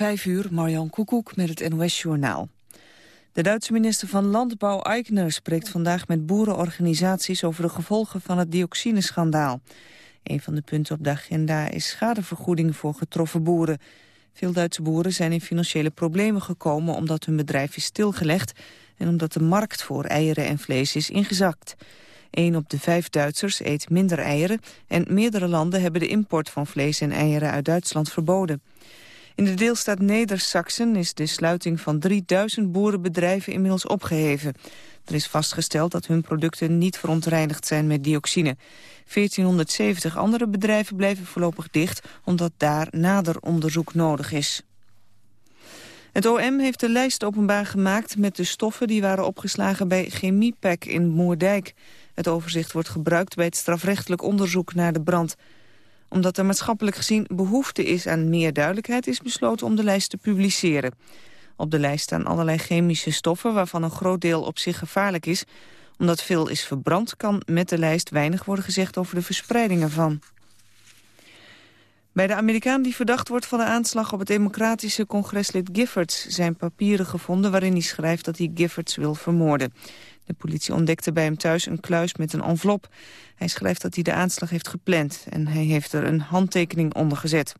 Vijf uur, Marjan Koekoek met het NOS-journaal. De Duitse minister van Landbouw Eichner spreekt vandaag met boerenorganisaties over de gevolgen van het dioxineschandaal. Een van de punten op de agenda is schadevergoeding voor getroffen boeren. Veel Duitse boeren zijn in financiële problemen gekomen omdat hun bedrijf is stilgelegd en omdat de markt voor eieren en vlees is ingezakt. Een op de vijf Duitsers eet minder eieren en meerdere landen hebben de import van vlees en eieren uit Duitsland verboden. In de deelstaat Neder-Saxen is de sluiting van 3000 boerenbedrijven inmiddels opgeheven. Er is vastgesteld dat hun producten niet verontreinigd zijn met dioxine. 1470 andere bedrijven blijven voorlopig dicht omdat daar nader onderzoek nodig is. Het OM heeft de lijst openbaar gemaakt met de stoffen die waren opgeslagen bij Chemiepack in Moerdijk. Het overzicht wordt gebruikt bij het strafrechtelijk onderzoek naar de brand omdat er maatschappelijk gezien behoefte is aan meer duidelijkheid... is besloten om de lijst te publiceren. Op de lijst staan allerlei chemische stoffen... waarvan een groot deel op zich gevaarlijk is. Omdat veel is verbrand, kan met de lijst weinig worden gezegd... over de verspreiding ervan. Bij de Amerikaan die verdacht wordt van de aanslag op het democratische congreslid Giffords zijn papieren gevonden waarin hij schrijft dat hij Giffords wil vermoorden. De politie ontdekte bij hem thuis een kluis met een envelop. Hij schrijft dat hij de aanslag heeft gepland en hij heeft er een handtekening onder gezet.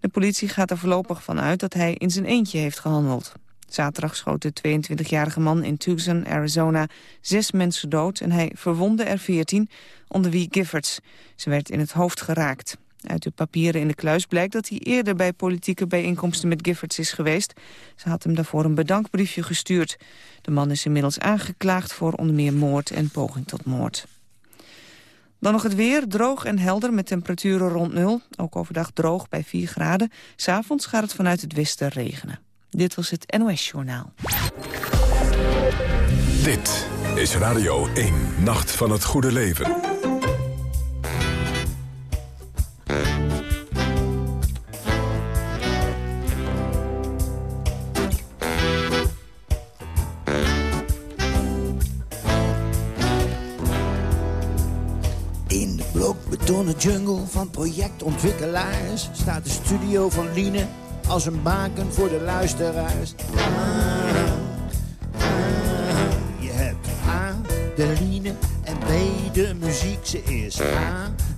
De politie gaat er voorlopig van uit dat hij in zijn eentje heeft gehandeld. Zaterdag schoot de 22-jarige man in Tucson, Arizona, zes mensen dood... en hij verwonde er 14, onder wie Giffords. Ze werd in het hoofd geraakt. Uit de papieren in de kluis blijkt dat hij eerder bij politieke bijeenkomsten met Giffords is geweest. Ze had hem daarvoor een bedankbriefje gestuurd. De man is inmiddels aangeklaagd voor onder meer moord en poging tot moord. Dan nog het weer, droog en helder met temperaturen rond nul. Ook overdag droog bij 4 graden. S'avonds gaat het vanuit het westen regenen. Dit was het NOS Journaal. Dit is Radio 1, Nacht van het Goede Leven. Blokbetonnen jungle van projectontwikkelaars staat de studio van Liene als een baken voor de luisteraars. Je hebt A, de Liene en B, de muziek. Ze is A,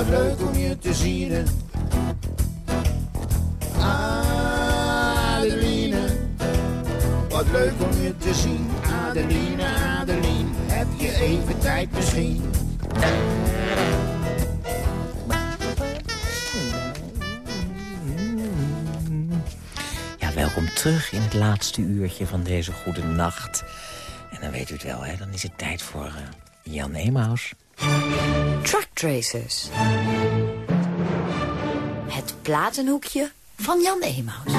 wat leuk om je te zien. Adeline, wat leuk om je te zien. Adeline, Adeline, heb je even tijd misschien? welkom terug in het laatste uurtje van deze goede nacht. En dan weet u het wel, hè? dan is het tijd voor uh, Jan Emaus. Truck Tracers. Het platenhoekje van Jan Emaus.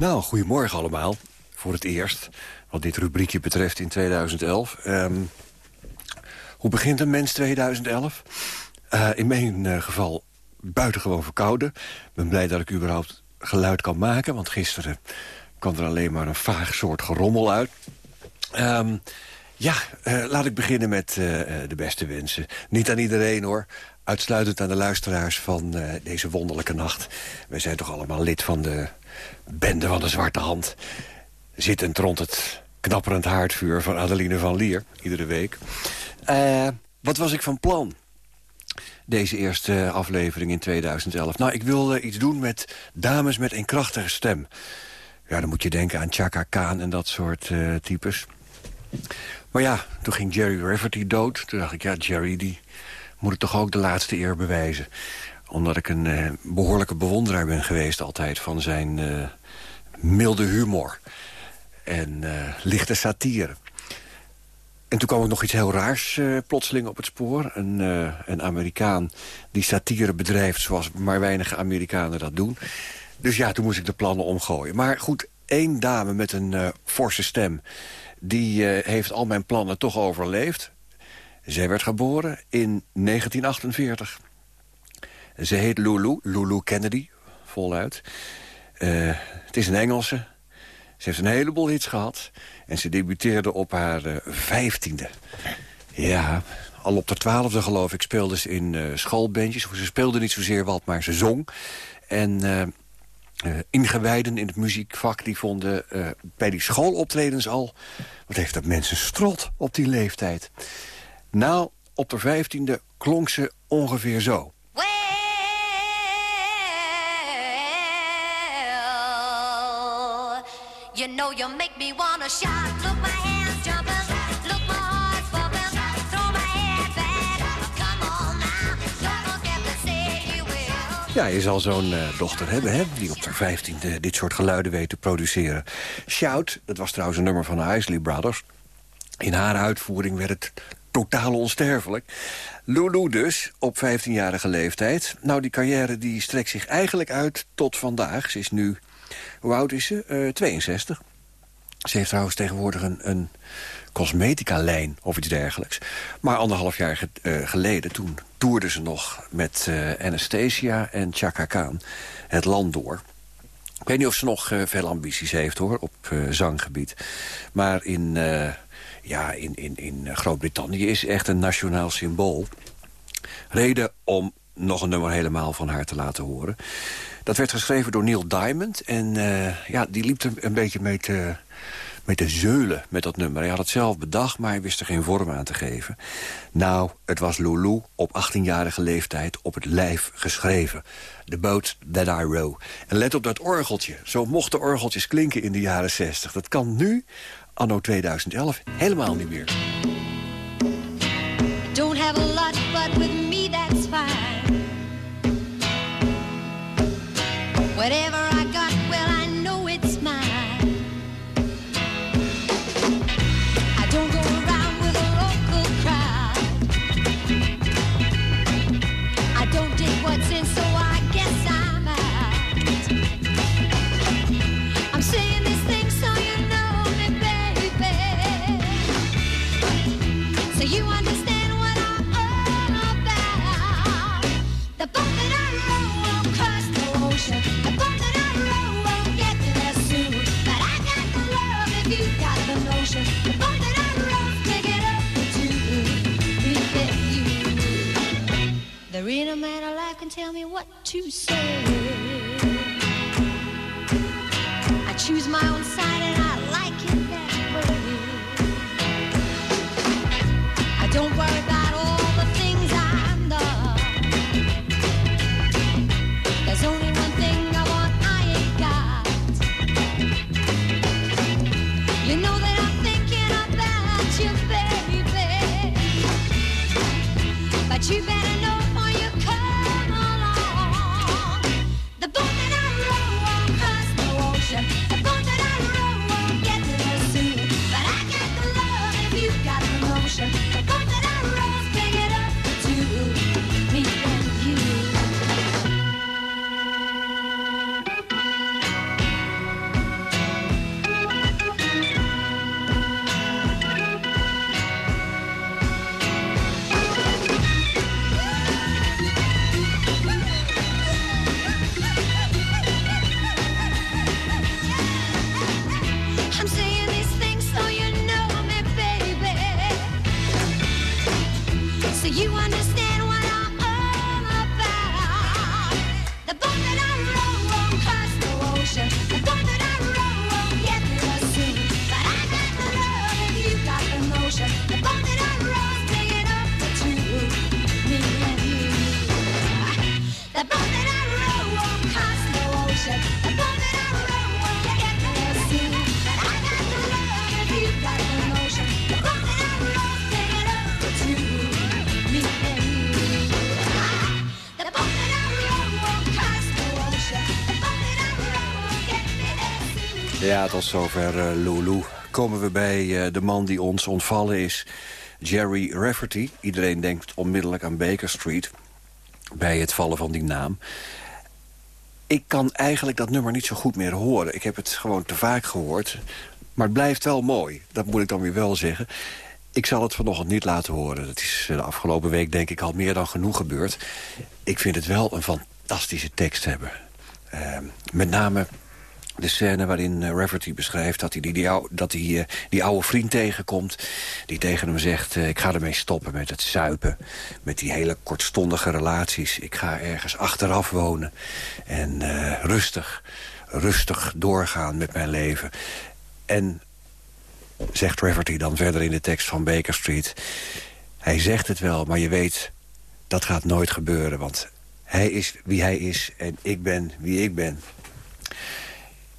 Nou, goedemorgen allemaal. Voor het eerst, wat dit rubriekje betreft in 2011. Um, ehm, hoe begint een mens 2011? Uh, in mijn uh, geval buitengewoon verkouden. Ik ben blij dat ik überhaupt geluid kan maken. Want gisteren kwam er alleen maar een vaag soort gerommel uit. Um, ja, uh, laat ik beginnen met uh, de beste wensen. Niet aan iedereen hoor. Uitsluitend aan de luisteraars van deze wonderlijke nacht. Wij zijn toch allemaal lid van de bende van de Zwarte Hand. Zittend rond het knapperend haardvuur van Adeline van Lier. Iedere week. wat was ik van plan? deze eerste aflevering in 2011. Nou, ik wilde iets doen met dames met een krachtige stem. Ja, dan moet je denken aan Chaka Khan en dat soort types. Maar ja, toen ging Jerry Rafferty dood. Toen dacht ik, ja, Jerry, die moet ik toch ook de laatste eer bewijzen. Omdat ik een uh, behoorlijke bewonderaar ben geweest altijd... van zijn uh, milde humor en lichte satire. En toen kwam ook nog iets heel raars plotseling op het spoor. Een, een Amerikaan die satire bedrijft zoals maar weinig Amerikanen dat doen. Dus ja, toen moest ik de plannen omgooien. Maar goed, één dame met een forse stem... die uh, heeft al mijn plannen toch overleefd. Zij werd geboren in 1948. Ze heet Lulu, Lulu Kennedy, voluit. Uh, het is een Engelse. Ze heeft een heleboel hits gehad. En ze debuteerde op haar vijftiende. Ja, al op de twaalfde geloof ik speelde ze in schoolbandjes. Ze speelde niet zozeer wat, maar ze zong. En uh, ingewijden in het muziekvak die vonden bij die schooloptredens al... wat heeft dat mensen strot op die leeftijd. Nou, op de vijftiende klonk ze ongeveer zo. You know you make me look my Ja, je zal zo'n uh, dochter hebben, hè, die op haar vijftiende dit soort geluiden weet te produceren. Shout, dat was trouwens een nummer van de Isley Brothers. In haar uitvoering werd het totaal onsterfelijk. Lulu dus, op 15-jarige leeftijd. Nou, die carrière die strekt zich eigenlijk uit tot vandaag. Ze is nu, hoe oud is ze? Uh, 62. Ze heeft trouwens tegenwoordig een, een cosmetica-lijn of iets dergelijks. Maar anderhalf jaar uh, geleden, toen toerde ze nog met uh, Anastasia en Chaka Khan het land door. Ik weet niet of ze nog uh, veel ambities heeft hoor, op zanggebied. Maar in, ja, in, in, in Groot-Brittannië is echt een nationaal symbool. Reden om nog een nummer helemaal van haar te laten horen. Dat werd geschreven door Neil Diamond. En ja, die liep er een beetje mee te met de zeulen met dat nummer. Hij had het zelf bedacht, maar hij wist er geen vorm aan te geven. Nou, het was Lulu op 18-jarige leeftijd op het lijf geschreven. The Boat That I Row. En let op dat orgeltje. Zo mochten orgeltjes klinken in de jaren 60. Dat kan nu, anno 2011, helemaal niet meer. Don't have a lot, but with me that's fine. Whatever too Ja, tot zover uh, Lulu. Komen we bij uh, de man die ons ontvallen is, Jerry Rafferty. Iedereen denkt onmiddellijk aan Baker Street bij het vallen van die naam. ik kan eigenlijk dat nummer niet zo goed meer horen. Ik heb het gewoon te vaak gehoord. Maar het blijft wel mooi. Dat moet ik dan weer wel zeggen. Ik zal het vanochtend niet laten horen. Dat is de afgelopen week denk ik al meer dan genoeg gebeurd. Ik vind het wel een fantastische tekst hebben. Uh, met name de scène waarin uh, Rafferty beschrijft dat hij die, die, dat hij, uh, die oude vriend tegenkomt... die tegen hem zegt, uh, ik ga ermee stoppen met het zuipen. Met die hele kortstondige relaties. Ik ga ergens achteraf wonen. En rustig, rustig doorgaan met mijn leven. En zegt Rafferty dan verder in de tekst van Baker Street... hij zegt het wel, maar je weet, dat gaat nooit gebeuren... want hij is wie hij is en ik ben wie ik ben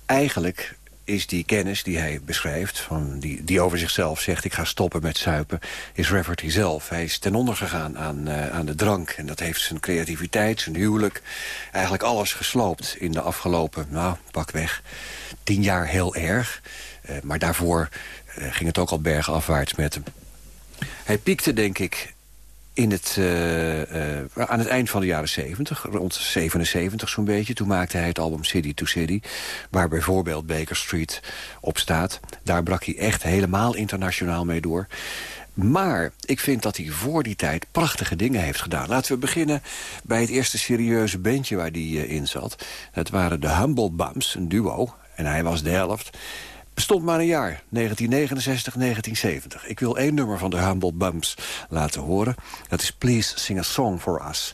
eigenlijk is die kennis die hij beschrijft... Van die, die over zichzelf zegt, ik ga stoppen met suipen... is Rafferty zelf. Hij is ten onder gegaan aan, uh, aan de drank. En dat heeft zijn creativiteit, zijn huwelijk... eigenlijk alles gesloopt in de afgelopen, nou, pak weg... tien jaar heel erg. Uh, maar daarvoor uh, ging het ook al bergenafwaarts met hem. Hij piekte, denk ik, in het, uh, uh, aan het eind van de jaren 70, rond 77 zo'n beetje... toen maakte hij het album City to City... waar bijvoorbeeld Baker Street op staat. Daar brak hij echt helemaal internationaal mee door. Maar ik vind dat hij voor die tijd prachtige dingen heeft gedaan. Laten we beginnen bij het eerste serieuze bandje waar hij uh, in zat. Dat waren de Humble Bumps, een duo. En hij was de helft bestond maar een jaar, 1969, 1970. Ik wil één nummer van de Humble Bumps laten horen. Dat is Please Sing a Song for Us.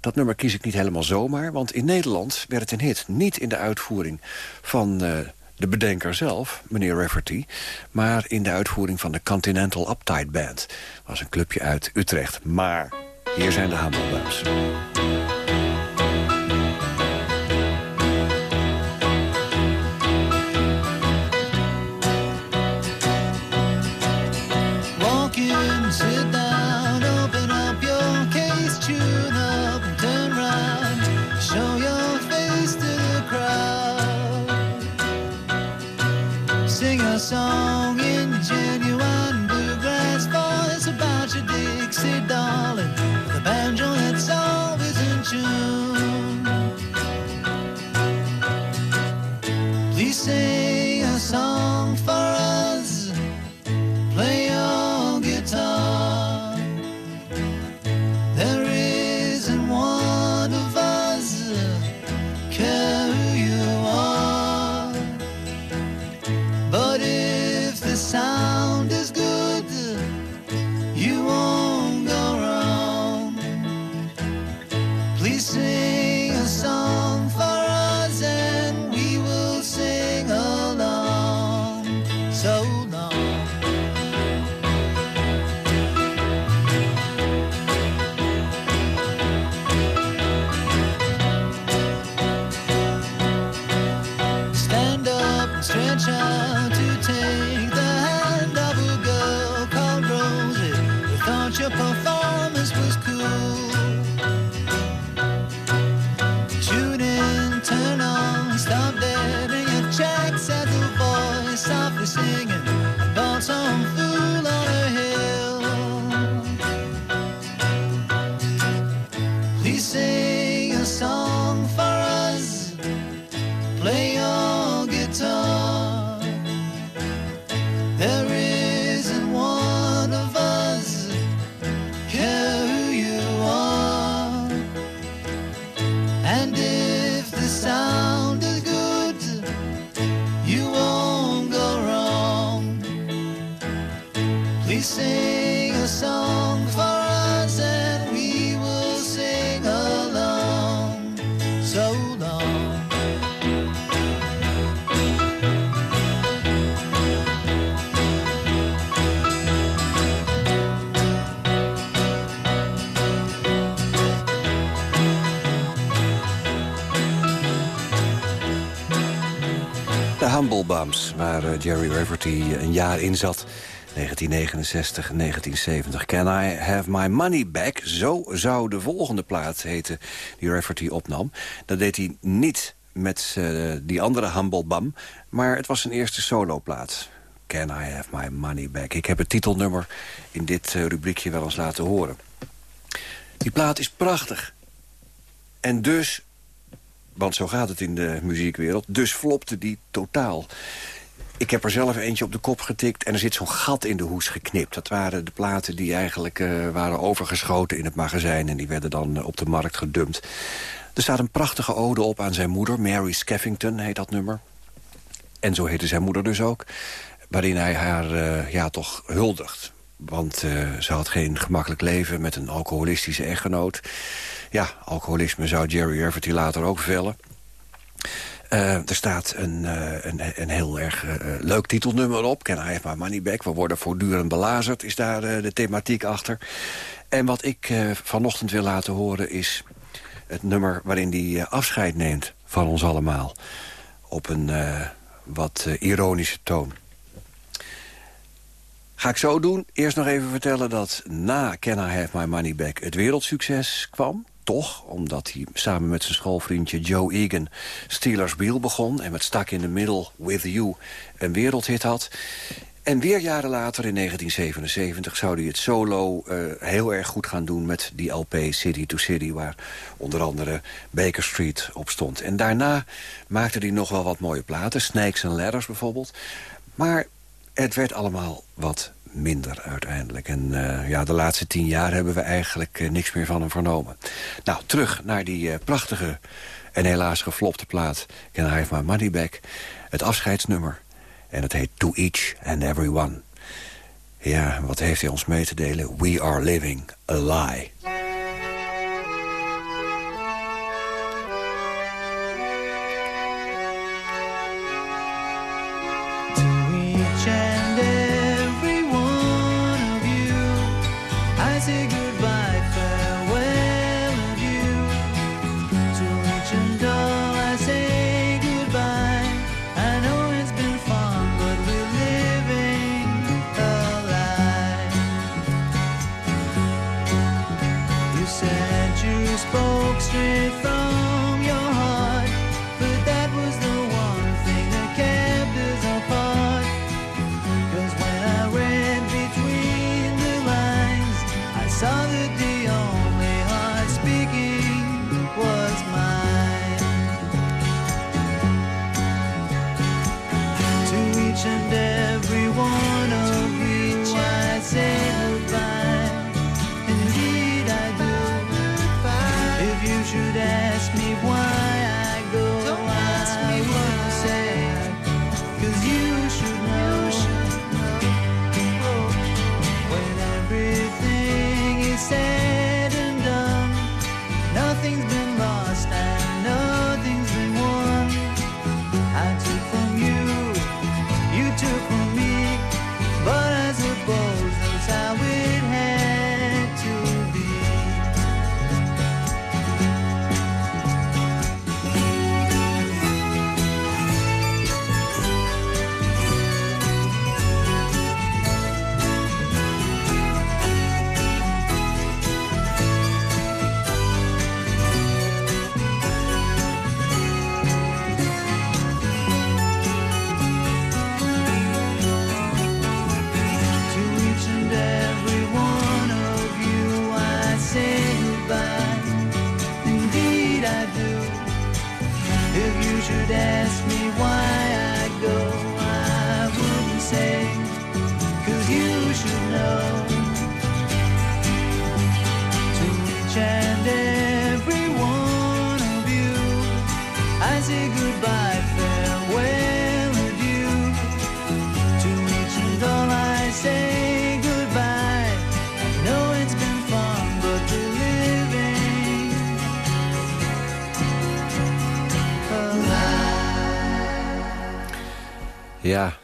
Dat nummer kies ik niet helemaal zomaar, want in Nederland werd het een hit. Niet in de uitvoering van uh, de bedenker zelf, meneer Rafferty... maar in de uitvoering van de Continental Uptight Band. Was een clubje uit Utrecht. Maar hier zijn de Humble Bumps. Waar uh, Jerry Rafferty een jaar in zat. 1969 en 1970. Can I have my money back? Zo zou de volgende plaat heten die Rafferty opnam. Dat deed hij niet met uh, die andere Humble Bum, maar het was zijn eerste soloplaat. Can I have my money back? Ik heb het titelnummer in dit rubriekje wel eens laten horen. Die plaat is prachtig. En dus Want zo gaat het in de muziekwereld. Dus flopte die totaal. Ik heb er zelf eentje op de kop getikt en er zit zo'n gat in de hoes geknipt. Dat waren de platen die eigenlijk eh, waren overgeschoten in het magazijn... en die werden dan eh, op de markt gedumpt. Er staat een prachtige ode op aan zijn moeder. Mary Skeffington heet dat nummer. En zo heette zijn moeder dus ook. Waarin hij haar eh, ja, toch huldigt. Want eh, ze had geen gemakkelijk leven met een alcoholistische echtgenoot. Ja, alcoholisme zou Jerry Rafferty later ook vellen. Eh, er staat een, eh, een, een heel erg leuk titelnummer op. Can I have my money back? We worden voortdurend belazerd, is daar de thematiek achter. En wat ik vanochtend wil laten horen is het nummer waarin hij afscheid neemt van ons allemaal. Op een wat ironische toon. Ga ik zo doen. Eerst nog even vertellen dat na Can I Have My Money Back het wereldsucces kwam. Toch, omdat hij samen met zijn schoolvriendje Joe Egan Steelers Wheel begon... en met Stak in the Middle With You een wereldhit had. En weer jaren later, in 1977, zou hij het solo eh, heel erg goed gaan doen... met die LP City to City, waar onder andere Baker Street op stond. En daarna maakte hij nog wel wat mooie platen, Snakes and Ladders bijvoorbeeld. Maar het werd allemaal wat minder uiteindelijk. En eh, ja, de laatste tien jaar hebben we eigenlijk eh, niks meer van hem vernomen. Nou, terug naar die eh, prachtige en helaas geflopte plaat... Can I Have My Money Back, het afscheidsnummer. En het heet To Each and Everyone. Ja, wat heeft hij ons mee te delen? We are living a lie. Say goodbye,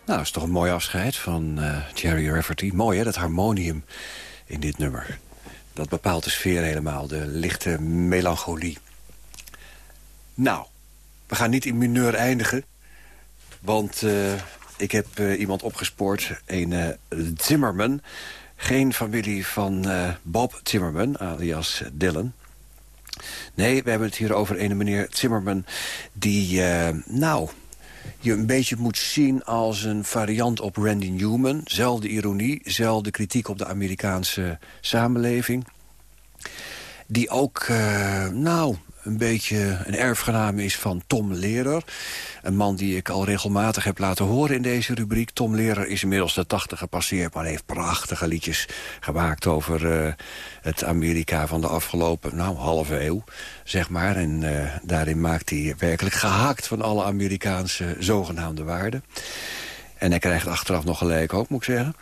Nou, is toch een mooi afscheid van eh, Jerry Rafferty. Mooi, hè, dat harmonium in dit nummer. Dat bepaalt de sfeer helemaal, de lichte melancholie. Nou, we gaan niet in mineur eindigen. Want eh, ik heb eh, iemand opgespoord, een Zimmerman. Geen familie van Bob Zimmerman, alias Dylan. Nee, we hebben het hier over een meneer Zimmerman... die, nou, je een beetje moet zien als een variant op Randy Newman. Zelfde ironie, zelfde kritiek op de Amerikaanse samenleving. Die ook, eh, nou, een beetje een erfgenaam is van Tom Lehrer. Een man die ik al regelmatig heb laten horen in deze rubriek. Tom Lehrer is inmiddels de tachtig gepasseerd... maar heeft prachtige liedjes gemaakt over eh, het Amerika van de afgelopen nou, halve eeuw. Zeg maar. En eh, daarin maakt hij werkelijk gehakt van alle Amerikaanse zogenaamde waarden. En hij krijgt achteraf nog gelijk ook, moet ik zeggen.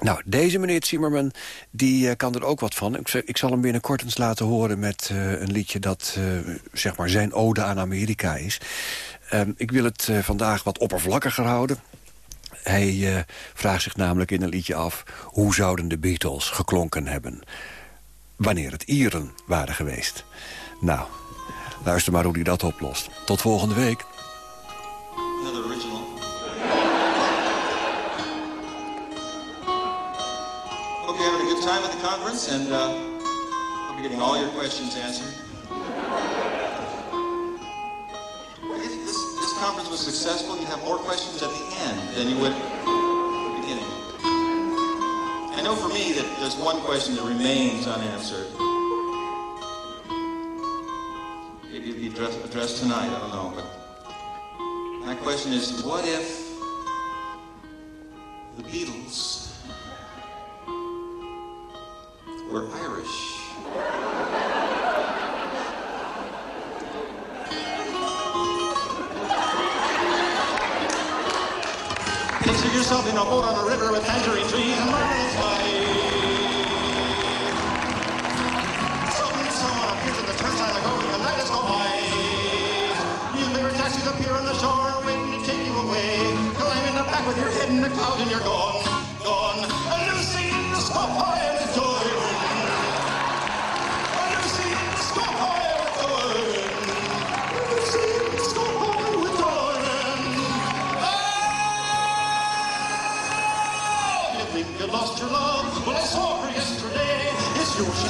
Nou, deze meneer Zimmerman, die eh, kan er ook wat van. Ik, zal hem binnenkort eens laten horen met eh, een liedje... dat eh, zeg maar zijn ode aan Amerika is. Ehm, ik wil het vandaag wat oppervlakkiger houden. Hij vraagt zich namelijk in een liedje af... hoe zouden de Beatles geklonken hebben... wanneer het Ieren waren geweest. Nou, luister maar hoe hij dat oplost. Tot volgende week. Conference, and uh, hope you're getting all your questions answered. If this, this conference was successful, you'd have more questions at the end than you would at the beginning. I know for me that there's one question that remains unanswered. Maybe it'll be addressed tonight, I don't know, but my question is, what if the Beatles were Irish? Picture yourself in a boat on a river with tangerine trees and myrtles high. Suddenly someone appears at the turnstile going, the light is go by. You never taxis appear on the shore waiting to take you away. Climb in the back with your head in the cloud and you're gone, gone. A new scene the sky high with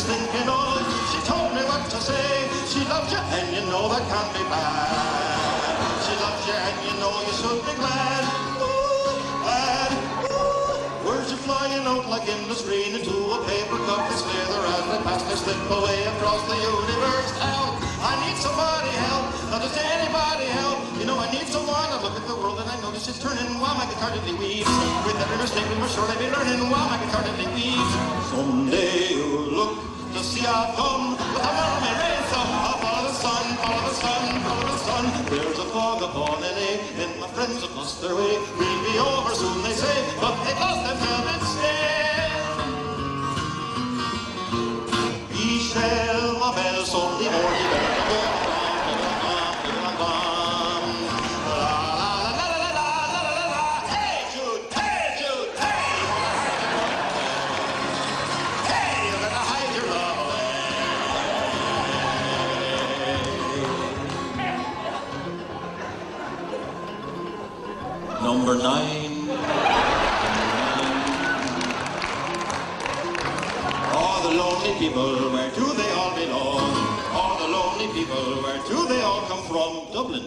Thinking of. She told me what to say. She loves you, and you know that can't be bad. She loves you, and you know you should be glad. Ooh, glad. Ooh. Words are flying out like endless rain into a paper cup. They slither as they pass, they slip away across the universe. Help! I need somebody help. Not just anybody help. You know I need someone. I look at the world and I notice it's turning while my guitar diddly weaves. With every mistake we must surely be learning while my guitar diddly weaves. Someday you'll look I've come with a merry rain. I'll follow the sun, follow the sun, follow the sun. There's a fog upon LA, and my friends have lost their way. We'll be over soon, they say, but they lost themselves instead. Michel, ma belle, son people, where do they all belong? All the lonely people, where do they all come from? Dublin.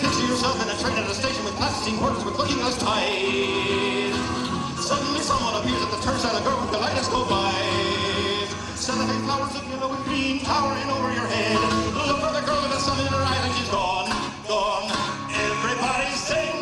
Picture yourself in a train at a station with plasticine horses with looking glass ties. Suddenly someone appears at the turnstile, a girl with the lightest go by. Cellophane flowers of yellow and green towering over your head. Look for the girl with the sun in her eyes and she's gone, gone. Everybody sing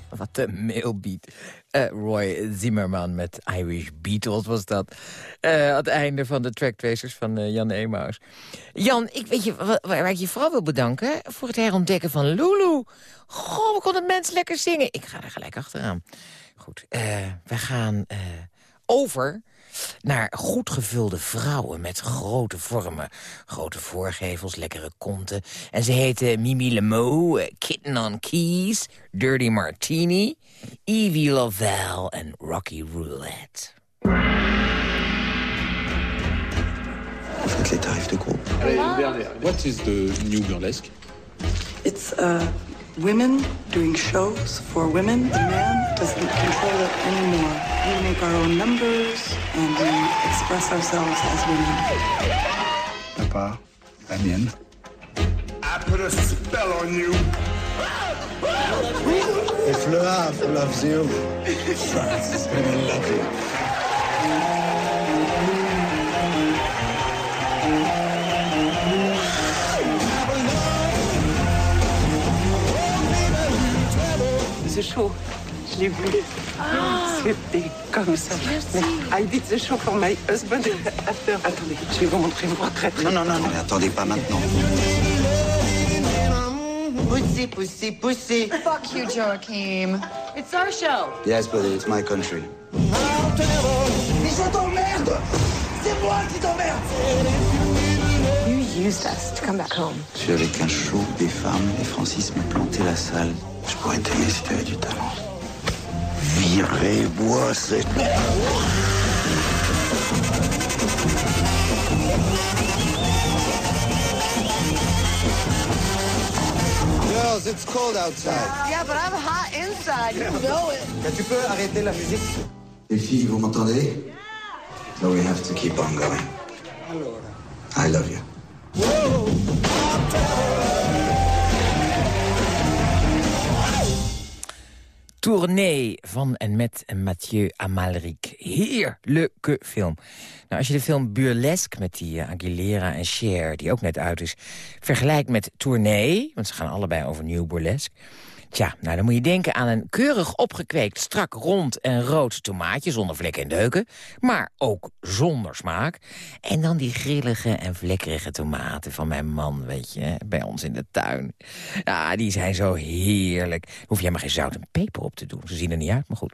Wat een mailbeat. Eh, Roy Zimmerman met Irish Beatles was dat. Eh, aan het einde van de tracktracers van eh, Jan Emaus. Jan, ik weet je, wa- waar ik je vooral wil bedanken... voor het herontdekken van Lulu. Goh, we konden het mens lekker zingen. Ik ga er gelijk achteraan. Goed, we gaan over naar goed gevulde vrouwen met grote vormen. Grote voorgevels, lekkere konten. En ze heten Mimi Lemo, eh, Kitten on Keys, Dirty Martini... Evie Lovell en Rocky Roulette. Faites les tarifs de groupe. What is the new burlesque? It's uh, women doing shows for women. The man doesn't control it anymore. We make our own numbers and we express ourselves as women. Papa, la mienne. I put a spell on you. If Le Havre loves you, France is gonna love you. The show, je l'ai vu. C'était comme ça. I did the show for my husband after. Attendez, je vais vous montrer mon retraite. Non, non, non, non, mais attendez pas maintenant. Poussez, poussez, poussez. Fuck you, Joachim. It's our show. Yes, but it's my country. Mais je t'emmerde C'est moi qui t'emmerde used us to come back home. Je suis avec un show, des femmes, et Francis m'a planté la salle. Je pourrais t'aimer si tu avais du talent. Virez, bois, c'est... Girls, it's cold outside. Yeah, but I'm hot inside. You know it. Tu peux arrêter la musique Les filles, vous m'entendez? So we have to keep on going. I love you. Tournee van en met Mathieu Amalric. Heerlijke film. Nou, als je de film Burlesque met die eh, Aguilera en Cher, die ook net uit is... vergelijkt met Tournee, want ze gaan allebei over Nieuw Burlesque... Tja, nou dan moet je denken aan een keurig opgekweekt, strak, rond en rood tomaatje... zonder vlekken en deuken, maar ook zonder smaak. En dan die grillige en vlekkerige tomaten van mijn man, weet je, bij ons in de tuin. Ja, die zijn zo heerlijk. Hoef je maar geen zout en peper op te doen. Ze zien er niet uit, maar goed.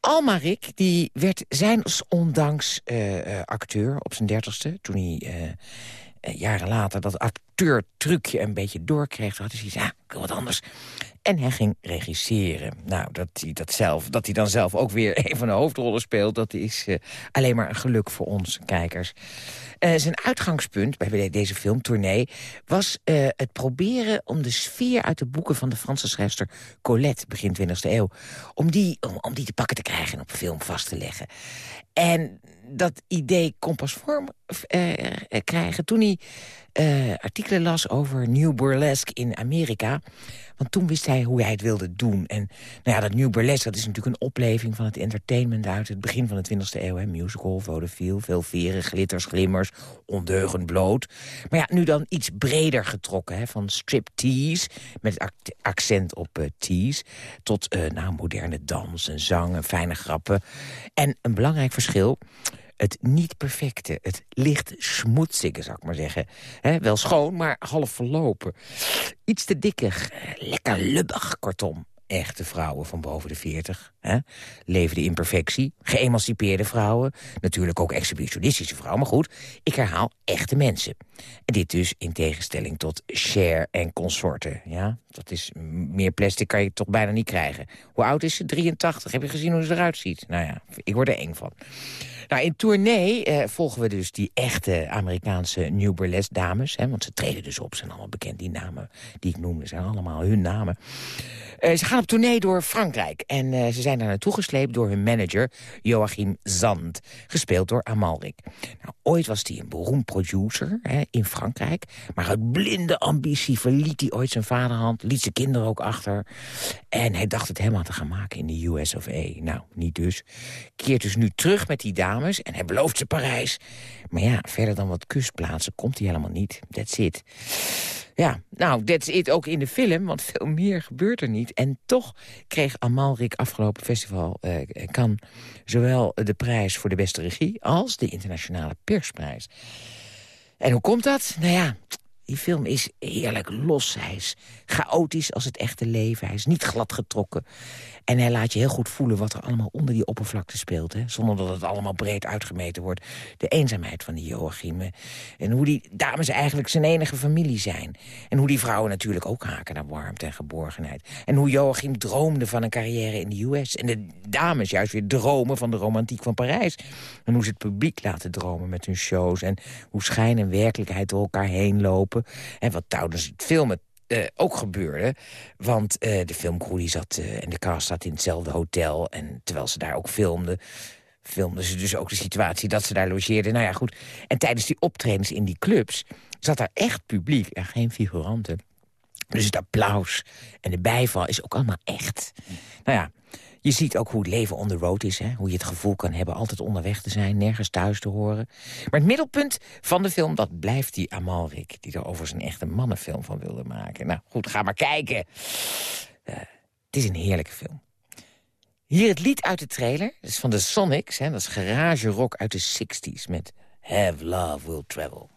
Almarik, die werd zijns ondanks eh, eh, acteur op zijn dertigste... toen hij eh, jaren later dat acteurtrucje een beetje doorkreeg. Had hij zoiets, ja, ik wil wat anders. En hij ging regisseren. Nou, dat hij, dat, zelf, dat hij dan zelf ook weer een van de hoofdrollen speelt... dat is eh, alleen maar een geluk voor ons kijkers. Eh, zijn uitgangspunt bij de- deze filmtournee was eh, het proberen om de sfeer uit de boeken van de Franse schrijfster Colette begin 20e eeuw, om die, om, om die te pakken te krijgen en op film vast te leggen. En dat idee kon pas vorm eh, krijgen toen hij eh, artikelen las over New Burlesque in Amerika. Want toen wist hij hoe hij het wilde doen. En nou ja, dat New Burlesque dat is natuurlijk een opleving van het entertainment uit het begin van de 20e eeuw. Hè. Musical, vaudeville, veel veren, glitters, glimmers, ondeugend bloot. Maar ja, nu dan iets breder getrokken. Hè, van striptease, met accent op eh, tease, tot eh, nou, moderne dans en zang en fijne grappen. En een belangrijk verschil het niet perfecte, het licht schmoedzige, zou ik maar zeggen. Wel schoon, maar half verlopen. Iets te dikker, eh, lekker lubbig, kortom. Echte vrouwen van boven de 40. Hè? Leven de imperfectie. Geëmancipeerde vrouwen. Natuurlijk ook exhibitionistische vrouwen. Maar goed, ik herhaal echte mensen. En dit dus in tegenstelling tot Cher en consorten. Ja? Dat is, meer plastic kan je toch bijna niet krijgen. Hoe oud is ze? 83. Heb je gezien hoe ze eruit ziet? Nou ja, ik word er eng van. Nou, in tournee eh, volgen we dus die echte Amerikaanse New Burlesque dames. Hè, want ze treden dus op, zijn allemaal bekend. Die namen die ik noemde zijn allemaal hun namen. Eh, ze gaan op tournee door Frankrijk. En eh, ze zijn daar naartoe gesleept door hun manager Joachim Zand. Gespeeld door Amalrik. Nou, ooit was hij een beroemd producer hè, in Frankrijk. Maar uit blinde ambitie verliet hij ooit zijn vaderhand. Liet zijn kinderen ook achter. En hij dacht het helemaal te gaan maken in de US of A. Nou, niet dus. Keert dus nu terug met die dames en hij belooft ze Parijs. Maar ja, verder dan wat kustplaatsen komt hij helemaal niet. That's it. Ja, nou, that's it ook in de film, want veel meer gebeurt er niet. En toch kreeg Amalrik afgelopen festival eh Cannes... zowel de prijs voor de beste regie als de internationale persprijs. En hoe komt dat? Nou ja, Die film is heerlijk los. Hij is chaotisch als het echte leven. Hij is niet glad getrokken. En hij laat je heel goed voelen wat er allemaal onder die oppervlakte speelt. Hè? Zonder dat het allemaal breed uitgemeten wordt. De eenzaamheid van die Joachim. hè. En hoe die dames eigenlijk zijn enige familie zijn. En hoe die vrouwen natuurlijk ook haken naar warmte en geborgenheid. En hoe Joachim droomde van een carrière in de US. En de dames juist weer dromen van de romantiek van Parijs. En hoe ze het publiek laten dromen met hun shows. En hoe schijn en werkelijkheid door elkaar heen lopen. En wat tijdens het filmen eh, ook gebeurde. Want eh, de filmcrew die zat, eh, en de cast zat in hetzelfde hotel. En terwijl ze daar ook filmden, filmden ze dus ook de situatie dat ze daar logeerden. Nou ja, goed. En tijdens die optredens in die clubs zat daar echt publiek en geen figuranten. Dus het applaus en de bijval is ook allemaal echt. Nou ja, je ziet ook hoe het leven on the road is. Hè? Hoe je het gevoel kan hebben altijd onderweg te zijn, nergens thuis te horen. Maar het middelpunt van de film, dat blijft die Amalrik... die er over zijn echte mannenfilm van wilde maken. Nou goed, ga maar kijken. Eh, het is een heerlijke film. Hier het lied uit de trailer. Dat is van de Sonics. Hè? Dat is garage rock uit de 60s met Have Love Will Travel.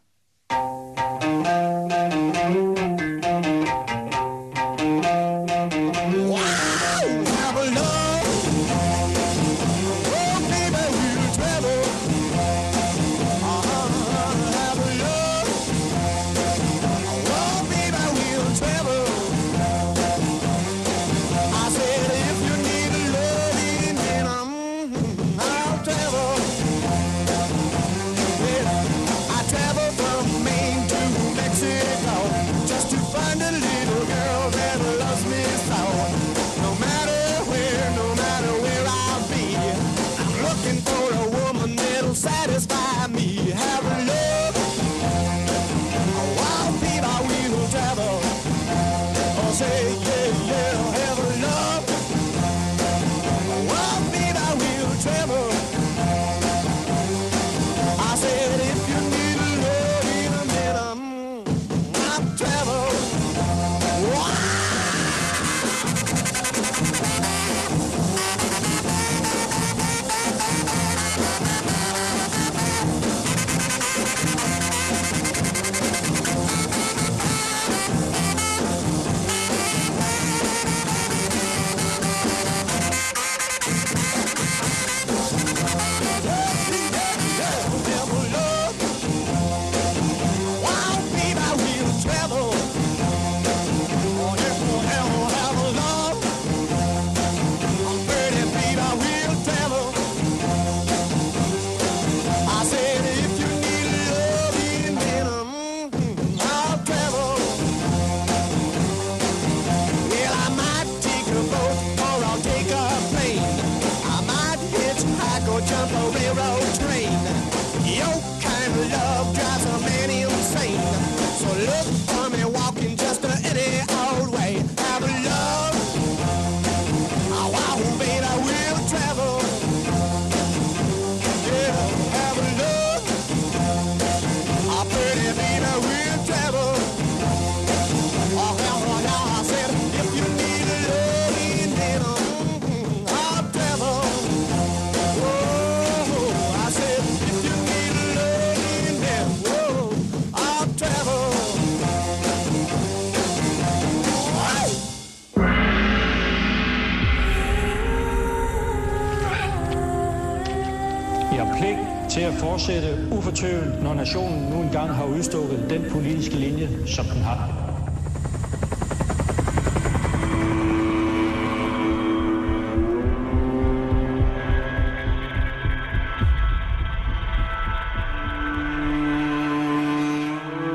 Fortsætte når nationen nu engang har udstukket den politiske linje, som den har.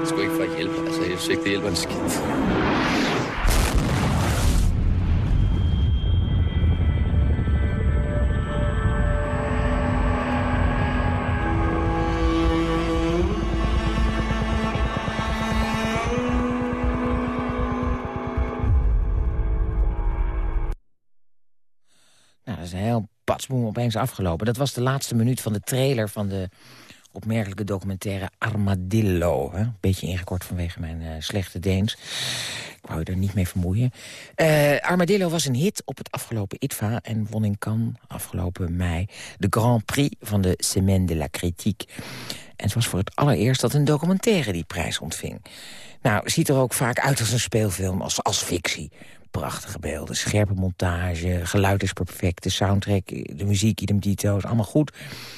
Sgu ikke for at hjælpe. Altså, jeg synes ikke, det hjælper en skid. Opeens afgelopen. Dat was de laatste minuut van de trailer van de opmerkelijke documentaire Armadillo. Hè? Beetje ingekort vanwege mijn eh, slechte Deens. Ik wou je er niet mee vermoeien. Eh, Armadillo was een hit op het afgelopen ITVA... en won in Cannes afgelopen mei de Grand Prix van de Semaine de la Critique. En het was voor het allereerst dat een documentaire die prijs ontving. Nou, ziet er ook vaak uit als een speelfilm, als, als fictie. Prachtige beelden, scherpe montage, geluid is perfect... de soundtrack, de muziek, idem dito, allemaal goed.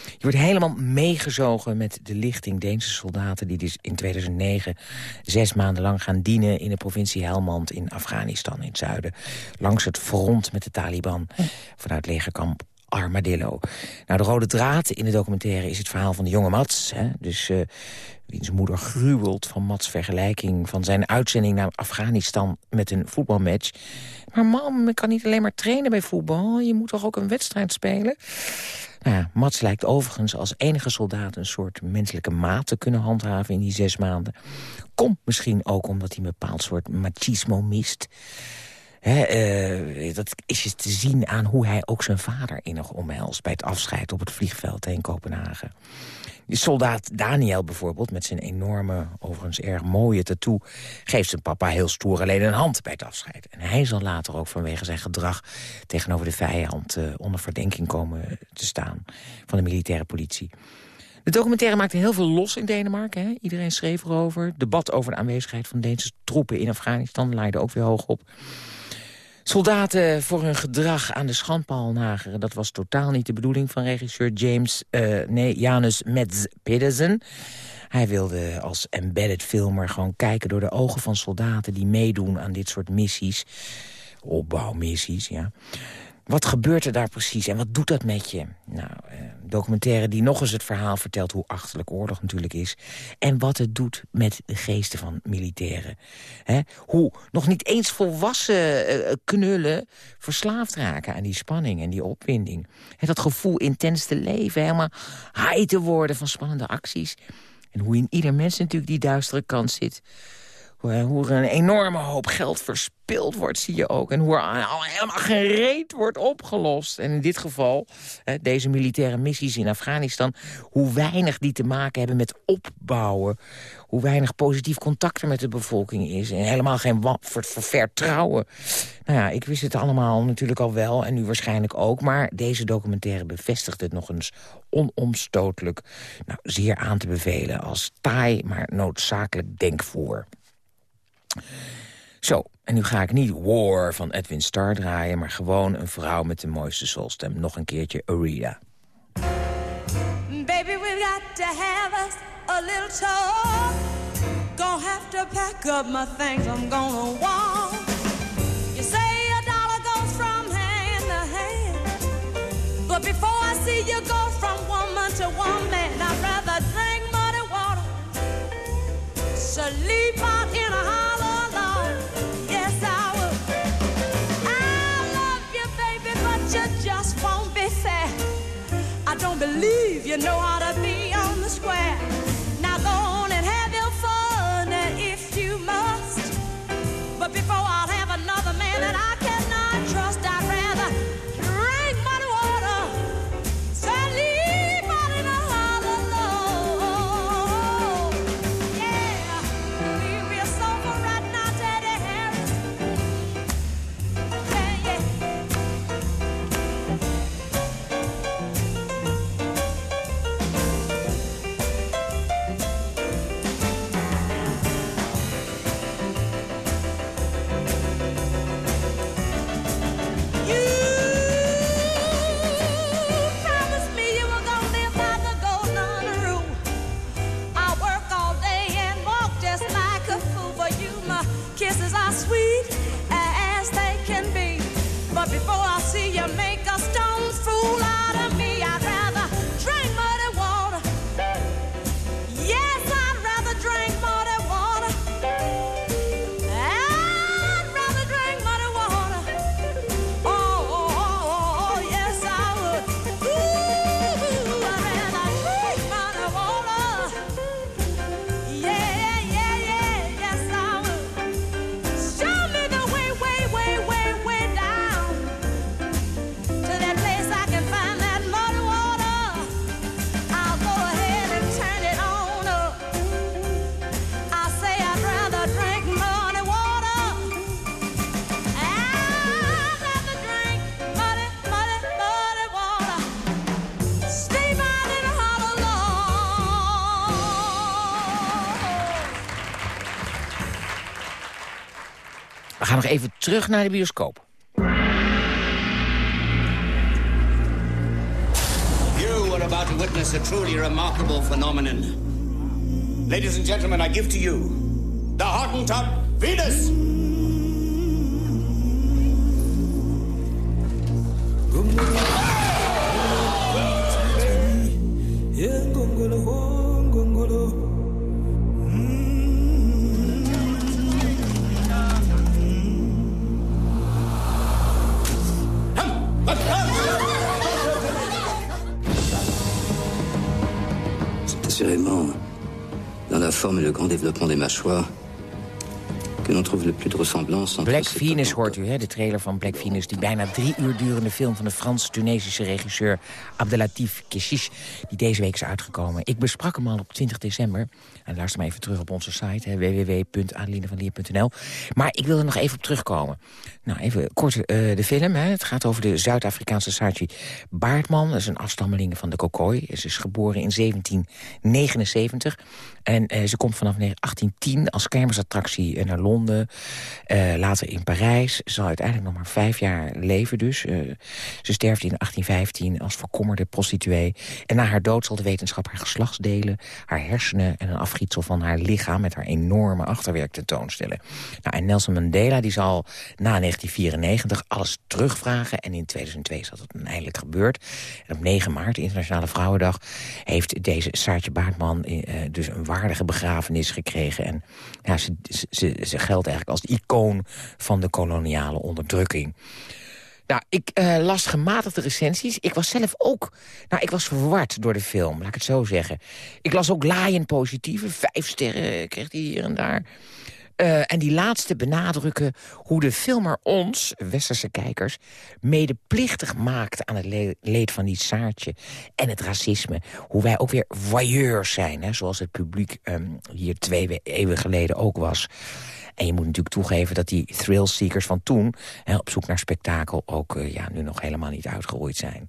Je wordt helemaal meegezogen met de lichting Deense soldaten... die dus in 2009 zes maanden lang gaan dienen in de provincie Helmand... in Afghanistan, in het zuiden. Langs het front met de Taliban vanuit legerkamp Armadillo. Nou, de rode draad in de documentaire is het verhaal van de jonge Mats. Hè? Dus uh, wiens moeder gruwelt van Mats vergelijking... van zijn uitzending naar Afghanistan met een voetbalmatch. Maar mam, ik kan niet alleen maar trainen bij voetbal. Je moet toch ook een wedstrijd spelen? Nou Mats lijkt overigens als enige soldaat... een soort menselijke maat te kunnen handhaven in die zes maanden. Komt misschien ook omdat hij een bepaald soort machismo mist... He, uh, dat is te zien aan hoe hij ook zijn vader innig omhelst... bij het afscheid op het vliegveld in Kopenhagen. De soldaat Daniel bijvoorbeeld, met zijn enorme, overigens erg mooie tattoo... geeft zijn papa heel stoer alleen een hand bij het afscheid. En hij zal later ook vanwege zijn gedrag tegenover de vijand... Uh, onder verdenking komen te staan van de militaire politie. De documentaire maakte heel veel los in Denemarken. Hè? Iedereen schreef erover. Debat over de aanwezigheid van Deense troepen in Afghanistan leidde ook weer hoog op. Soldaten voor hun gedrag aan de schandpaal nageren... dat was totaal niet de bedoeling van regisseur James... Uh, nee, Janus Metz Pedersen. Hij wilde als embedded filmer gewoon kijken door de ogen van soldaten... die meedoen aan dit soort missies. Opbouwmissies, ja. Wat gebeurt er daar precies en wat doet dat met je? Nou, een eh, documentaire die nog eens het verhaal vertelt... hoe achterlijk oorlog natuurlijk is. En wat het doet met de geesten van militairen. He? Hoe nog niet eens volwassen uh, knullen verslaafd raken aan die spanning en die opwinding. He, dat gevoel intens te leven, helemaal high te worden van spannende acties. En hoe in ieder mens natuurlijk die duistere kant zit hoe er een enorme hoop geld verspild wordt, zie je ook. En hoe er al helemaal gereed wordt opgelost. En in dit geval, deze militaire missies in Afghanistan... hoe weinig die te maken hebben met opbouwen. Hoe weinig positief contact er met de bevolking is. En helemaal geen vertrouwen. Nou ja, ik wist het allemaal natuurlijk al wel. En nu waarschijnlijk ook. Maar deze documentaire bevestigt het nog eens onomstotelijk. Nou, zeer aan te bevelen als taai, maar noodzakelijk denkvoer. Zo, en nu ga ik niet War van Edwin Starr draaien... maar gewoon een vrouw met de mooiste soulstem. Nog een keertje Arita. Baby, we got to have us a little talk. Gonna have to pack up my things, I'm gonna walk. You say a dollar goes from hand to hand. But before I see you go from woman to woman, I'd rather know how to be on the square. Gaan nog even terug naar de bioscoop. You are about to witness a truly remarkable phenomenon. Ladies and gentlemen, I give to you the Hottentot Venus. Le grand développement des mâchoires Black Venus hoort u, hè? de trailer van Black Venus... die bijna drie uur durende film van de Frans-Tunesische regisseur Abdelatif Keshish... die deze week is uitgekomen. Ik besprak hem al op 20 december. En luister maar even terug op onze site, www.adelinevanlier.nl. Maar ik wil er nog even op terugkomen. Nou, even kort eh, de film. Hè. Het gaat over de Zuid-Afrikaanse Saatchi Baartman. Dat is een afstammeling van de Kokoi. Ze is geboren in 1779. En eh, ze komt vanaf 1810 als kermisattractie eh, naar Londen. Eh, later in Parijs. Ze zal uiteindelijk nog maar vijf jaar leven dus. Ze sterft in 1815 als verkommerde prostituee. En na haar dood zal de wetenschap haar geslachtsdelen... haar hersenen en een afgietsel van haar lichaam... met haar enorme achterwerk tentoonstellen. Nou, en Nelson Mandela die zal na 1994 alles terugvragen. En in 2002 is dat eindelijk gebeurd. En op 9 maart, Internationale Vrouwendag... heeft deze Saartje Baartman dus een waardige begrafenis gekregen. En ja, ze, ze, ze, geldt eigenlijk als icoon van de koloniale onderdrukking. Nou, ik eh, las gematigde recensies. Ik was zelf ook... Nou, ik was verward door de film, laat ik het zo zeggen. Ik las ook laaiend positieve. Vijf sterren kreeg hij hier en daar. Eh, en die laatste benadrukken hoe de filmer ons, westerse kijkers... medeplichtig maakt aan het le- leed van die Saartje en het racisme. Hoe wij ook weer voyeurs zijn, hè, zoals het publiek ehm, hier twee we- eeuwen geleden ook was. En je moet natuurlijk toegeven dat die thrillseekers van toen... Hè, op zoek naar spektakel ook eh, ja, nu nog helemaal niet uitgeroeid zijn.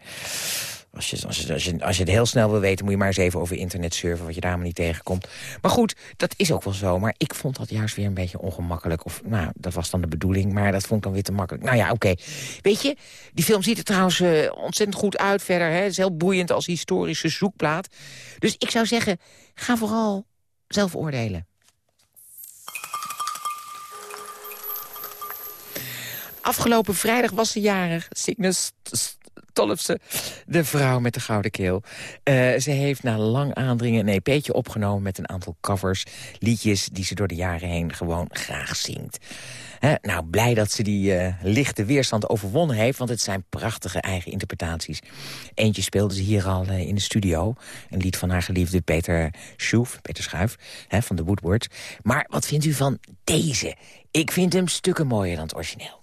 Als je, als, je, als, je, als je het heel snel wil weten, moet je maar eens even over internet surfen... wat je daar maar niet tegenkomt. Maar goed, dat is ook wel zo. Maar ik vond dat juist weer een beetje ongemakkelijk. Of, nou, dat was dan de bedoeling, maar dat vond ik dan weer te makkelijk. Nou ja, oké. Weet je, die film ziet er trouwens eh, ontzettend goed uit verder. Het is heel boeiend als historische zoekplaat. Dus ik zou zeggen, ga vooral zelf oordelen. Afgelopen vrijdag was ze jarig. Cygnus Tollefse, de vrouw met de gouden keel. Eh, ze heeft na lang aandringen een EP'tje opgenomen... met een aantal covers, liedjes die ze door de jaren heen gewoon graag zingt. Nou, blij dat ze die eh, lichte weerstand overwonnen heeft... want het zijn prachtige eigen interpretaties. Eentje speelde ze hier al eh, in de studio. Een lied van haar geliefde Peter Schoof, Peter Schuif, van de Woodward. Maar wat vindt u van deze? Ik vind hem stukken mooier dan het origineel.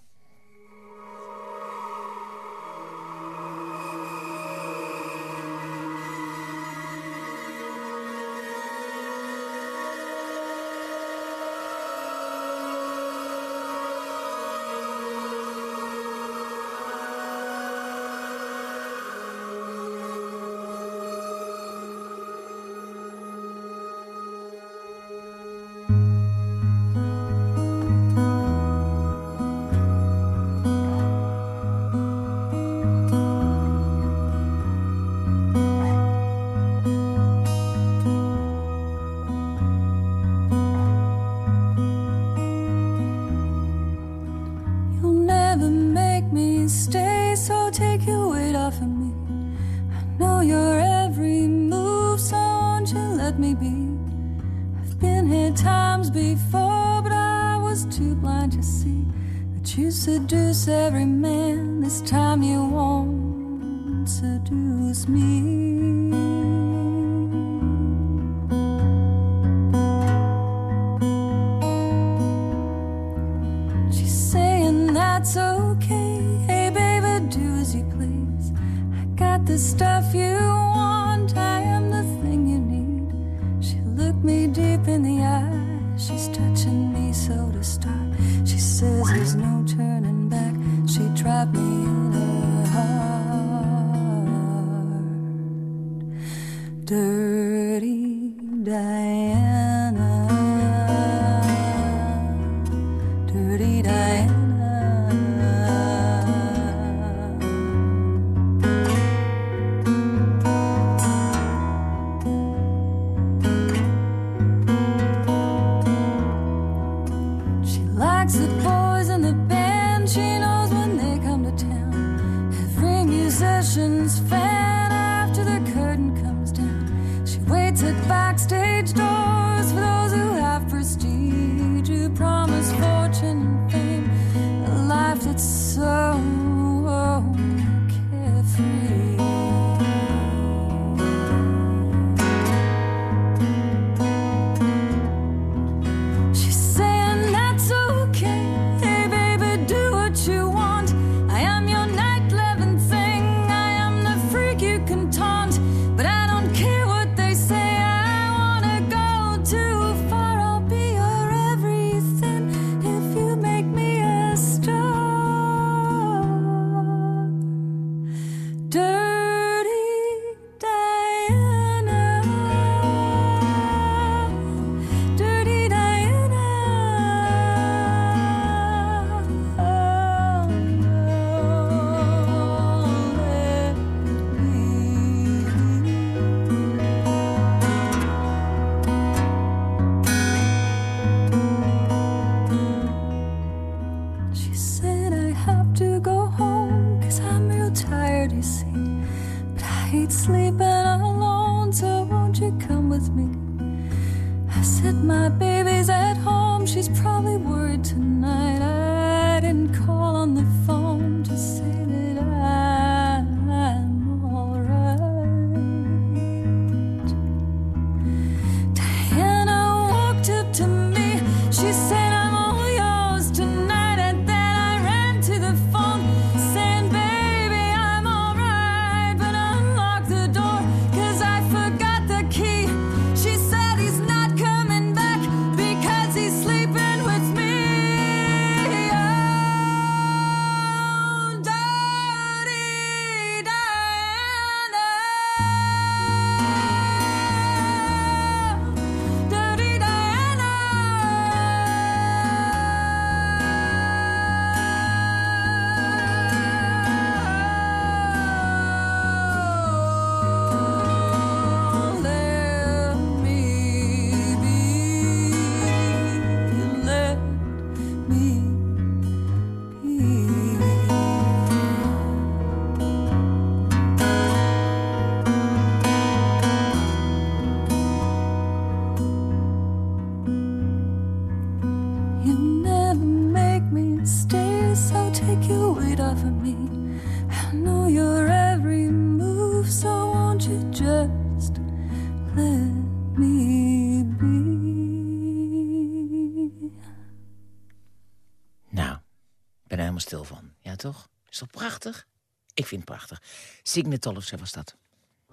Signe Tollefsen was dat.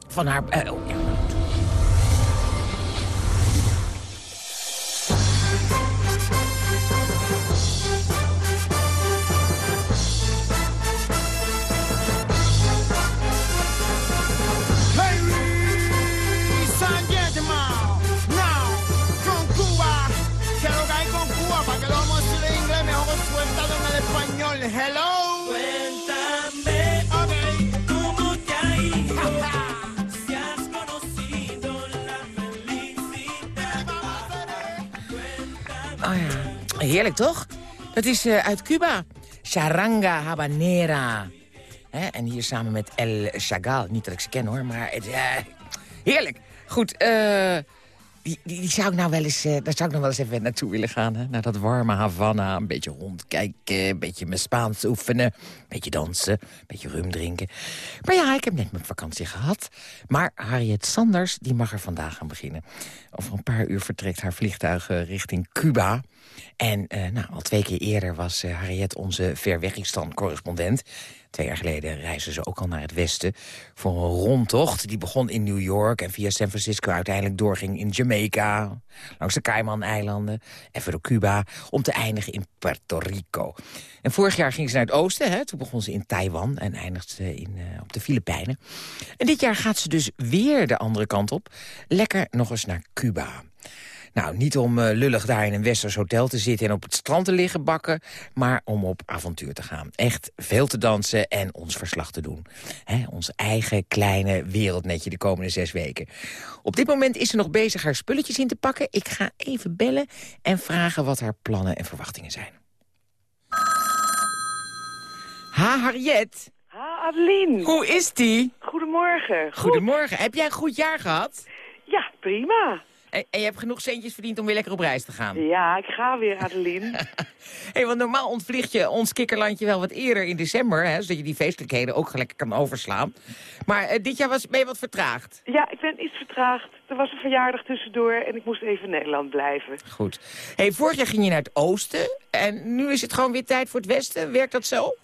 Van haar... eh, oh, ja. Heerlijk, toch? Dat is eh, uit Cuba. Charanga Habanera. En hier samen met El Chagall. Niet dat ik ze ken, hoor, maar eh, heerlijk. Goed, eh, die, zou ik nou wel eens, eh, daar zou ik nog wel eens even naartoe willen gaan. Hè? Naar dat warme Havana. Een beetje rondkijken, een beetje mijn Spaans oefenen. Een beetje dansen, een beetje rum drinken. Maar ja, ik heb net mijn vakantie gehad. Maar Harriet Sanders, die mag er vandaag gaan beginnen. Over een paar uur vertrekt haar vliegtuig eh, richting Cuba. En eh, nou, al twee keer eerder was Harriet onze verwegistan-correspondent. Twee jaar geleden reisden ze ook al naar het westen voor een rondtocht. Die begon in New York en via San Francisco uiteindelijk doorging in Jamaica. Langs de Cayman-eilanden, even door Cuba, om te eindigen in Puerto Rico. En vorig jaar ging ze naar het oosten, hè, toen begon ze in Taiwan en eindigt ze in, eh, op de Filipijnen. En dit jaar gaat ze dus weer de andere kant op. Lekker nog eens naar Cuba. Nou, niet om eh, lullig daar in een westers hotel te zitten... en op het strand te liggen bakken, maar om op avontuur te gaan. Echt veel te dansen en ons verslag te doen. Hè, ons eigen kleine wereldnetje de komende zes weken. Op dit moment is ze nog bezig haar spulletjes in te pakken. Ik ga even bellen en vragen wat haar plannen en verwachtingen zijn. Ha, Harriet. Ha, Adeline. Hoe is die? Goedemorgen. Goed. Goedemorgen. Heb jij een goed jaar gehad? Ja, prima. En, en je hebt genoeg centjes verdiend om weer lekker op reis te gaan. Ja, ik ga weer, Adeline. Hey, want normaal ontvliegt je ons kikkerlandje wel wat eerder in december... Hè, zodat je die feestelijkheden ook gelijk kan overslaan. Maar eh, dit jaar was, ben je wat vertraagd. ja, ik ben iets vertraagd. Er was een verjaardag tussendoor en ik moest even in Nederland blijven. Goed. Hey, vorig jaar ging je naar het oosten en nu is het gewoon weer tijd voor het westen. Werkt dat zo?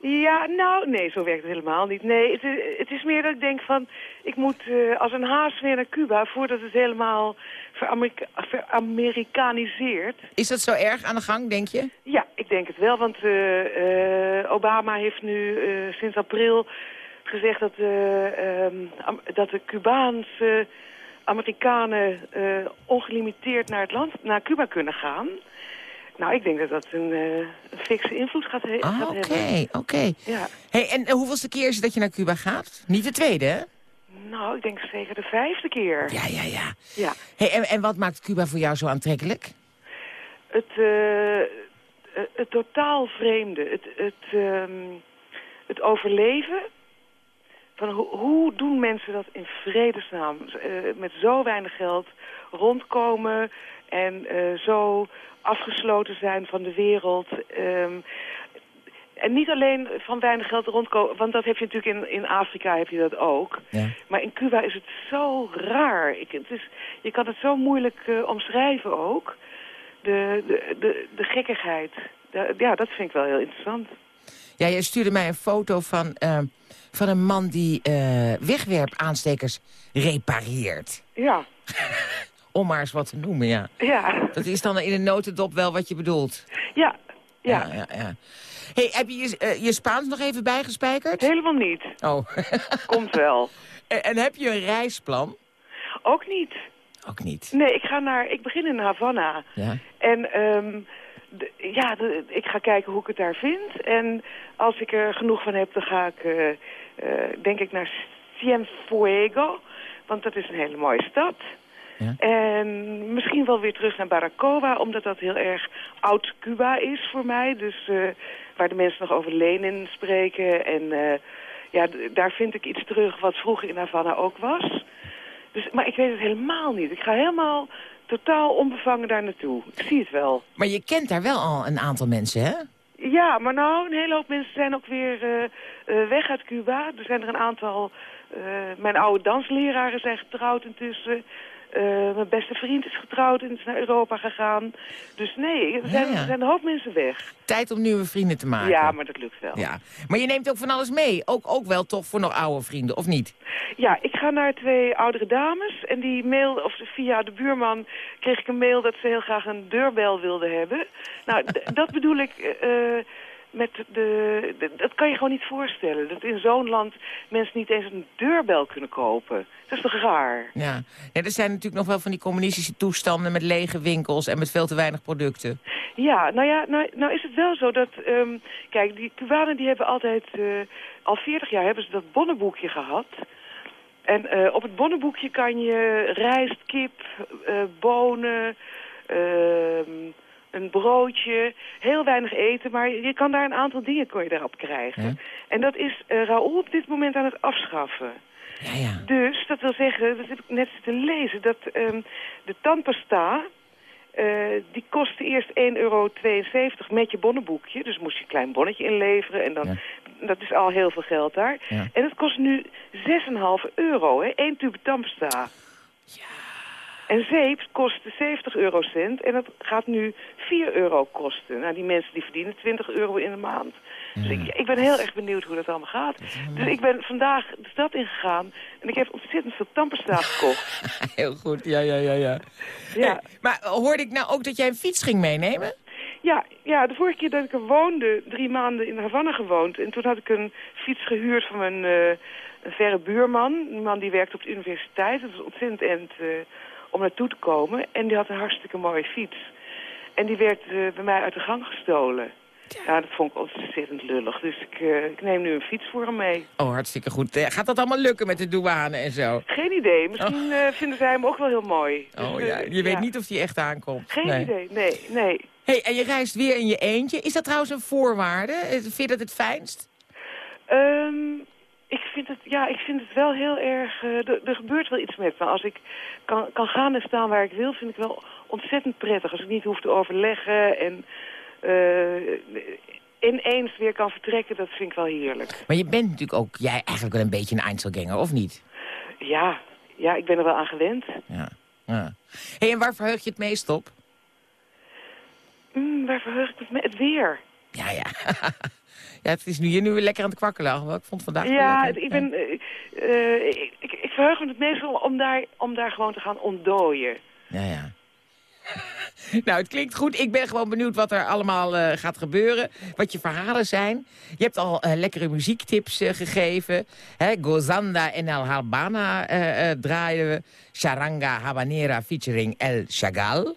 Ja, nou, nee, zo werkt het helemaal niet. Nee, het, het is meer dat ik denk van... ik moet eh, als een haas weer naar Cuba... voordat het helemaal veramerika- veramerikaniseert. Is dat zo erg aan de gang, denk je? Ja, ik denk het wel, want eh, eh, Obama heeft nu sinds april gezegd dat, eh, ehm, dat de Cubaanse Amerikanen ongelimiteerd naar, het land, naar Cuba kunnen gaan. Nou, ik denk dat dat een, een fikse invloed gaat, he- Ah, gaat oké, hebben. oké. Ja. Hey, en hoeveelste keer is het dat je naar Cuba gaat? Niet de tweede, hè? Nou, ik denk zeker de vijfde keer. Ja, ja, ja. Ja. Hey, en, en wat maakt Cuba voor jou zo aantrekkelijk? Het, eh, eh, het totaal vreemde, het, het, ehm, het overleven. Van hoe, hoe doen mensen dat in vredesnaam? Eh, met zo weinig geld rondkomen en zo afgesloten zijn van de wereld. Ehm, en niet alleen van weinig geld rondkomen, want dat heb je natuurlijk in, in Afrika heb je dat ook. Ja. Maar in Cuba is het zo raar. Ik, het is, je kan het zo moeilijk eh, omschrijven ook. De, de, de, de gekkigheid. Ja, dat vind ik wel heel interessant. Ja, jij stuurde mij een foto van, eh, van een man die eh wegwerpaanstekers repareert. Ja, Om maar eens wat te noemen, ja. ja, Dat is dan in een notendop wel wat je bedoelt. ja, ja. ja, ja. Hey, heb je je, eh, je Spaans nog even bijgespijkerd? Helemaal niet. Oh. Komt wel. en, en heb je een reisplan? Ook niet. Ook niet. Nee, ik ga naar. Ik begin in Havana. Ja. En ehm, de- ja, de- ik ga kijken hoe ik het daar vind. En als ik er genoeg van heb, dan ga ik, eh, eh, denk ik, naar Cienfuego. Want dat is een hele mooie stad. Ja. En misschien wel weer terug naar Baracoa, omdat dat heel erg oud Cuba is voor mij. Dus eh, waar de mensen nog over Lenin spreken. En eh, ja, daar vind ik iets terug wat vroeger in Havana ook was. Dus, maar ik weet het helemaal niet. Ik ga helemaal totaal onbevangen daar naartoe. Ik zie het wel. Maar je kent daar wel al een aantal mensen, hè? Ja, maar nou, een hele hoop mensen zijn ook weer eh, weg uit Cuba. Er zijn er een aantal... mijn oude dansleraren zijn getrouwd intussen. Eh, mijn beste vriend is getrouwd en is naar Europa gegaan. Dus nee, er zijn, Ja, ja. er zijn een hoop mensen weg. Tijd om nieuwe vrienden te maken. Ja, maar dat lukt wel. Ja. Maar je neemt ook van alles mee. Ook, ook wel toch voor nog oude vrienden, of niet? Ja, ik ga naar twee oudere dames en die mail, of via de buurman kreeg ik een mail dat ze heel graag een deurbel wilden hebben. Nou, dat bedoel ik eh, met de, de- dat kan je gewoon niet voorstellen. Dat in zo'n land mensen niet eens een deurbel kunnen kopen. Dat is toch raar? Ja. ja. Er zijn natuurlijk nog wel van die communistische toestanden met lege winkels en met veel te weinig producten. Ja, nou ja, nou, nou is het wel zo dat... ehm, kijk, die Cubanen die hebben altijd... eh, al 40 jaar hebben ze dat bonnenboekje gehad. En eh, op het bonnenboekje kan je rijst, kip, eh, bonen, ehm, een broodje, heel weinig eten. Maar je kan daar een aantal dingen kon je daarop krijgen. En dat is eh Raoul op dit moment aan het afschaffen. Ja, ja. Dus, dat wil zeggen, dat heb ik net zitten lezen, dat ehm, de tandpasta, eh, die kostte eerst 1,72 euro met je bonnenboekje. Dus moest je een klein bonnetje inleveren en dan, dat is al heel veel geld daar. Ja. En dat kost nu 6,5 euro, hè, één tube tandpasta. En zeep kostte 70 eurocent en dat gaat nu 4 euro kosten. Nou, die mensen die verdienen 20 euro in de maand. Dus ik, ik ben heel erg benieuwd hoe dat allemaal gaat. Dus ik ben vandaag de stad ingegaan en ik heb ontzettend veel tandpasta gekocht. Heel goed, ja, ja, ja, ja. Ja. Hey, maar hoorde ik nou ook dat jij een fiets ging meenemen? Ja, ja, de vorige keer dat ik er woonde, drie maanden in Havana gewoond. En toen had ik een fiets gehuurd van mijn eh, een verre buurman. Een man die werkte op de universiteit. Het was ontzettend end eh, om naartoe te komen. En die had een hartstikke mooie fiets. En die werd eh, bij mij uit de gang gestolen. Ja, dat vond ik ontzettend lullig. Dus ik, eh, ik neem nu een fiets voor hem mee. Oh, hartstikke goed. Eh, Gaat dat allemaal lukken met de douane en zo? Geen idee. Misschien eh, vinden zij hem ook wel heel mooi. Dus, Oh eh, ja, je weet ja. niet of die echt aankomt. Geen Nee. idee. Nee, nee. Hey, en je reist weer in je eentje. Is dat trouwens een voorwaarde? Vind je dat het fijnst? Ehm, ik vind het, ja, ik vind het wel heel erg... eh, er, er gebeurt wel iets met me. Als ik kan, kan gaan en staan waar ik wil, vind ik wel ontzettend prettig. Als ik niet hoef te overleggen en eh, ineens weer kan vertrekken, dat vind ik wel heerlijk. Maar je bent natuurlijk ook, jij eigenlijk wel een beetje een Einzelganger, of niet? Ja, ja, ik ben er wel aan gewend. Ja. ja. hey, en waar verheug je het meest op? Mm, waar verheug ik me het weer? Ja, ja. ja, het is nu hier nu weer lekker aan het kwakkelen. Ik vond vandaag Ja, ik, ben, eh, eh, ik, ik, ik verheug me het meest wel om daar, om daar gewoon te gaan ontdooien. Ja, ja. Nou, het klinkt goed. Ik ben gewoon benieuwd wat er allemaal eh, gaat gebeuren. Wat je verhalen zijn. Je hebt al lekkere muziektips gegeven. Hè, Gozanda en El Habana draaien we. Charanga Habanera featuring El Chagall.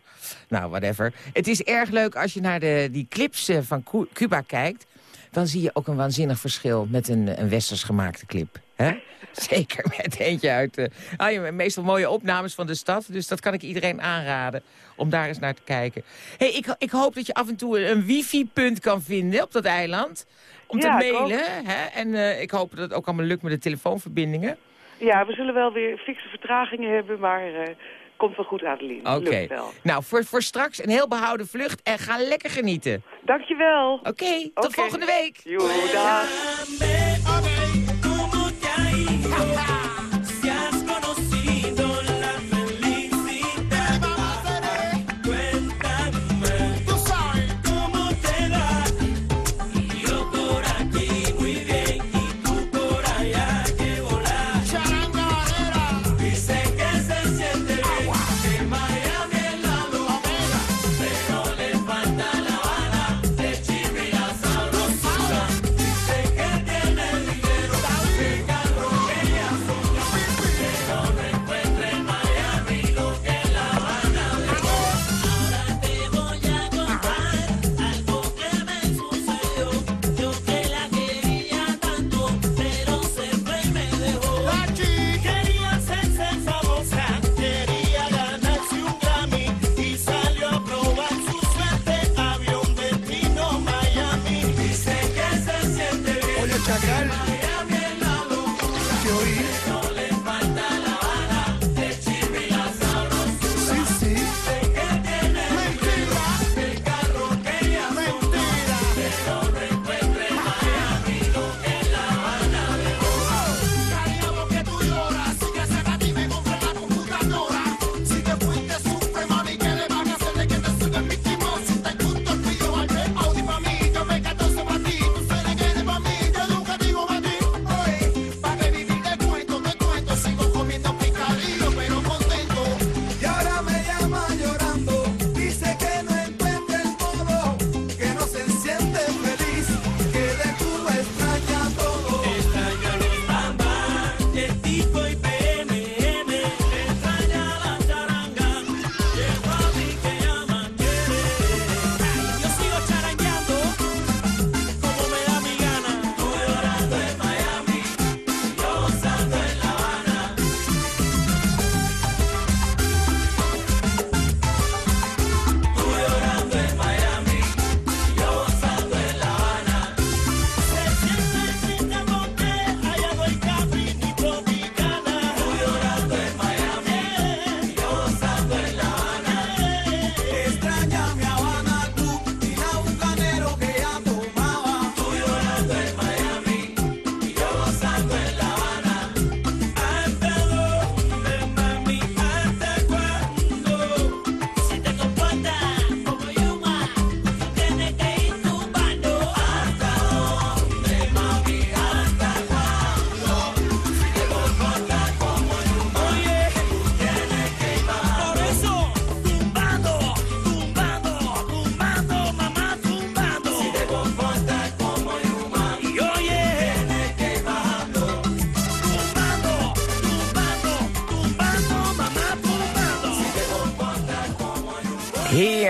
Nou, whatever. Het is erg leuk als je naar de, die clips van Cu- Cuba kijkt. Dan zie je ook een waanzinnig verschil met een, een westers gemaakte clip. Hè? Zeker met eentje uit... eh ah, ja, meestal mooie opnames van de stad. Dus dat kan ik iedereen aanraden om daar eens naar te kijken. Hey, ik, ik hoop dat je af en toe een wifi-punt kan vinden op dat eiland. Om Ja, te mailen. Hè? En eh, ik hoop dat het ook allemaal lukt met de telefoonverbindingen. Ja, we zullen wel weer fikse vertragingen hebben, maar eh komt wel goed, Adeline. Oké. Nou, voor, voor straks een heel behouden vlucht. En ga lekker genieten. Dankjewel. Oké, tot volgende week. Joe, dag.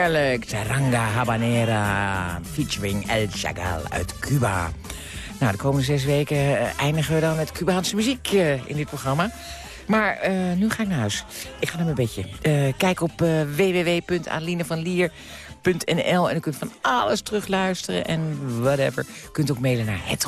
Charanga Habanera, featuring El Chagall uit Cuba. Nou, de komende zes weken eh, eindigen we dan met Cubaanse muziek eh, in dit programma. Maar eh, nu ga ik naar huis. Ik ga naar mijn bedje. Kijk op www.alinevanlier.nl en u kunt van alles terugluisteren en whatever. U kunt ook mailen naar het